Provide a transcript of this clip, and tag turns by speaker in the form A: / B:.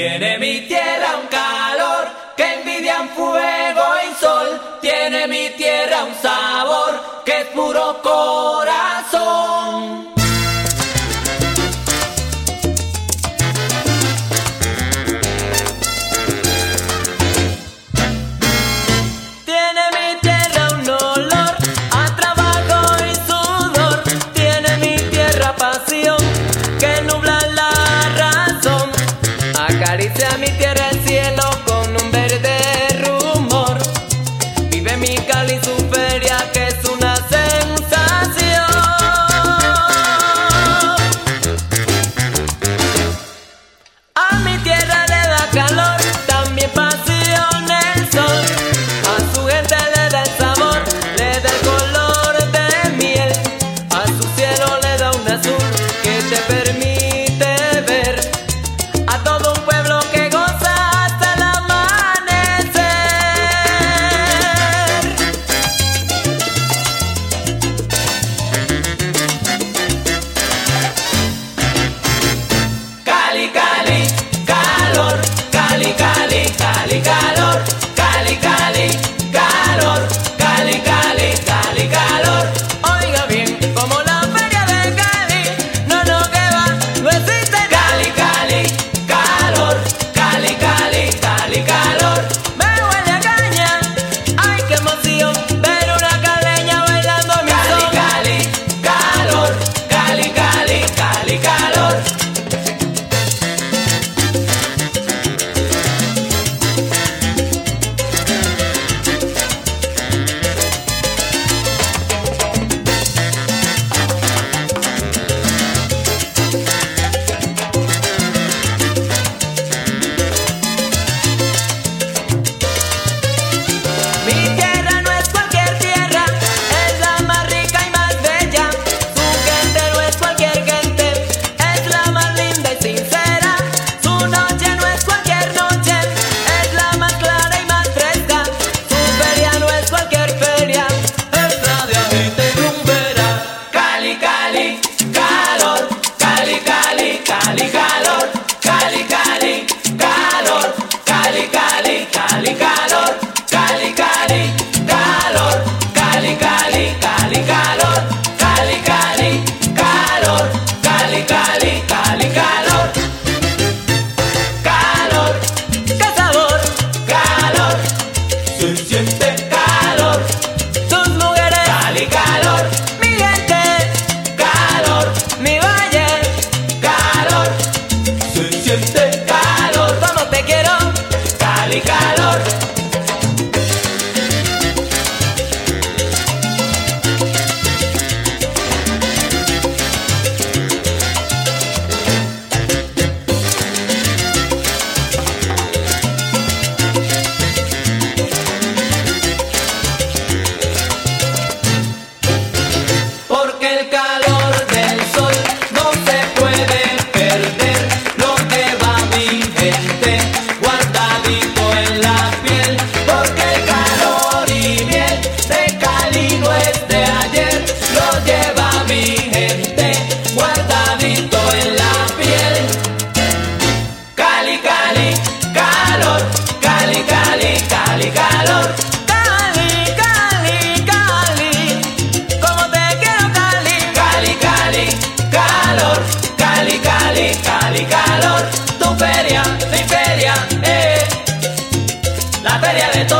A: tiene mi tiempo. Tell me, tell Cali, Cali, calor, Cali, Cali, calor, Cali, Cali, Cali, calor, Cali, Cali, calor, Cali, Cali, Cali, calor. Calor, calor. feria de todo.